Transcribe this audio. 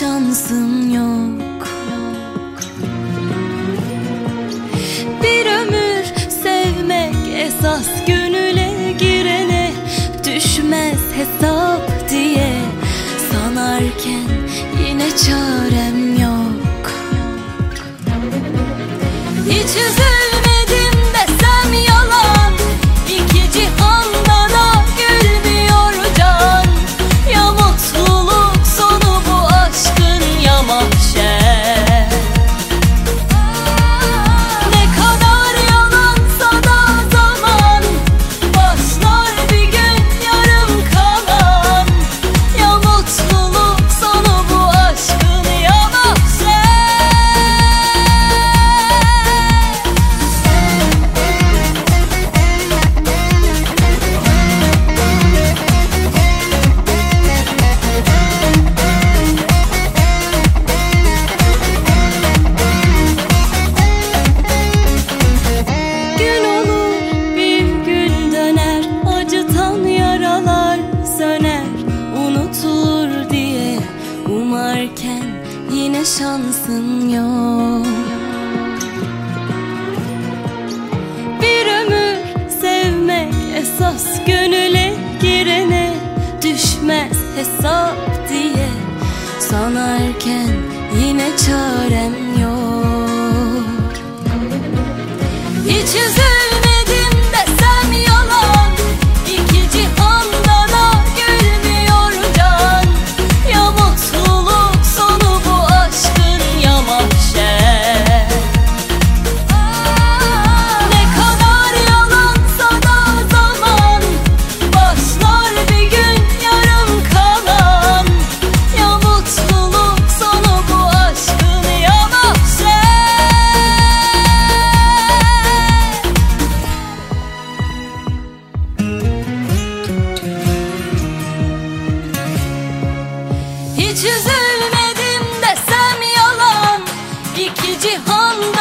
şansım yok. Bir ömür sevmek esas gönüle girene düşmez hesap. derken yine şansın yok. Bir ömür sevmek esas gönüle girene düşmez hesap diye Sanarken yine çarem yok Hiç üzülmedim desem yalan. İki cihanda